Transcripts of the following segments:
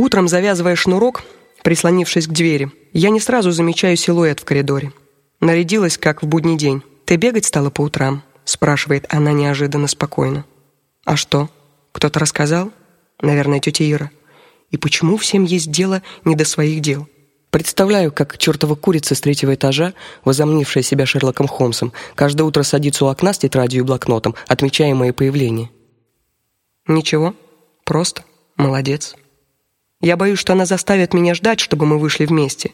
Утром, завязывая шнурок, прислонившись к двери, я не сразу замечаю силуэт в коридоре. Нарядилась как в будний день. Ты бегать стала по утрам? спрашивает она неожиданно спокойно. А что? Кто-то рассказал? Наверное, тетя Ира. И почему всем есть дело не до своих дел? Представляю, как чертова курица с третьего этажа, возомнившая себя Шерлоком Холмсом, каждое утро садится у окна с тетрадью и блокнотом, отмечая мои появления. Ничего, просто молодец. Я боюсь, что она заставит меня ждать, чтобы мы вышли вместе,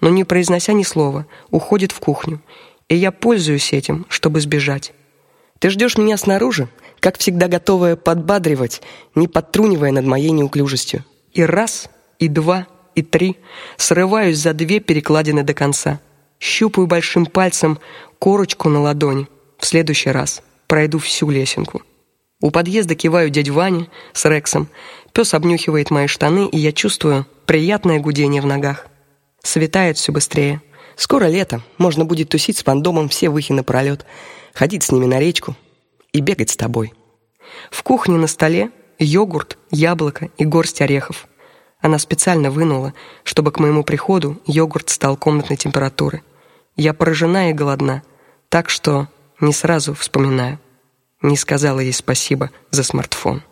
но не произнося ни слова, уходит в кухню, и я пользуюсь этим, чтобы сбежать. Ты ждешь меня снаружи, как всегда готовая подбадривать, не подтрунивая над моей неуклюжестью. И раз, и два, и три срываюсь за две перекладины до конца. Щупаю большим пальцем корочку на ладони. В следующий раз пройду всю лесенку. У подъезда киваю дядь Ване с Рексом. Пес обнюхивает мои штаны, и я чувствую приятное гудение в ногах. Светает все быстрее. Скоро лето, можно будет тусить с фандомом все выхи напролет, ходить с ними на речку и бегать с тобой. В кухне на столе йогурт, яблоко и горсть орехов. Она специально вынула, чтобы к моему приходу йогурт стал комнатной температуры. Я поражена и голодна, так что не сразу вспоминаю не сказала ей спасибо за смартфон.